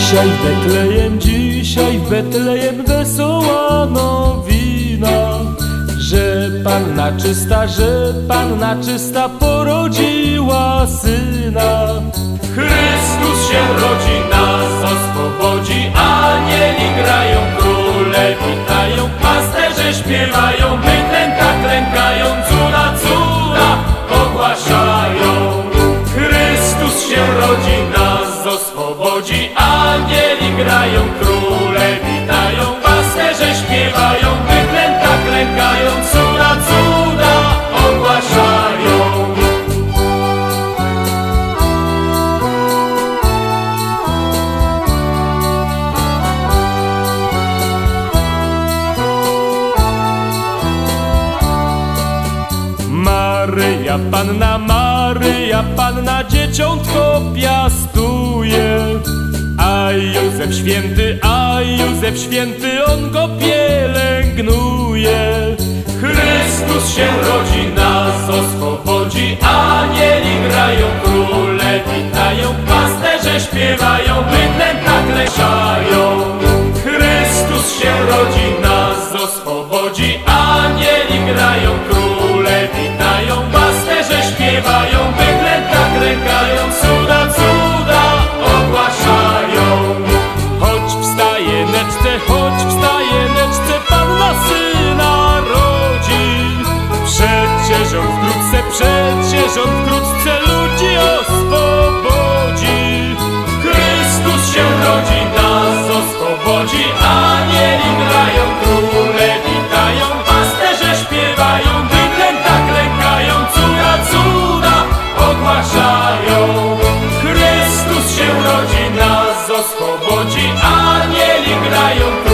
Dzisiaj w Betlejem, dzisiaj w Betlejem wesoła nowina, że Panna czysta, że Panna czysta porodziła syna. Chrystus się rodzi, nas oswobodzi, anieli grają, króle witają, pasterze śpiewają, Maryja Panna, Maryja Panna dzieciątko piastuje. A Józef święty, a Józef święty, on go pielęgnuje. Chrystus się rodzi, nas oswobodzi, anieli grają, króle witają, pasterze śpiewają, bydlęta kleszają. Chrystus się rodzi, nas oswobodzi, anieli grają, króle witają, śpiewają, bydlęta klękają, cuda, cuda ogłaszają. Choć wstaje neczce, choć wstaje neczce, Panna syna rodzi. Przecież on wkrótce, przecież on wkrótce ludzi oswobodzi. Chrystus się rodzi, nas oswobodzi, głos chobodzi, anieli grają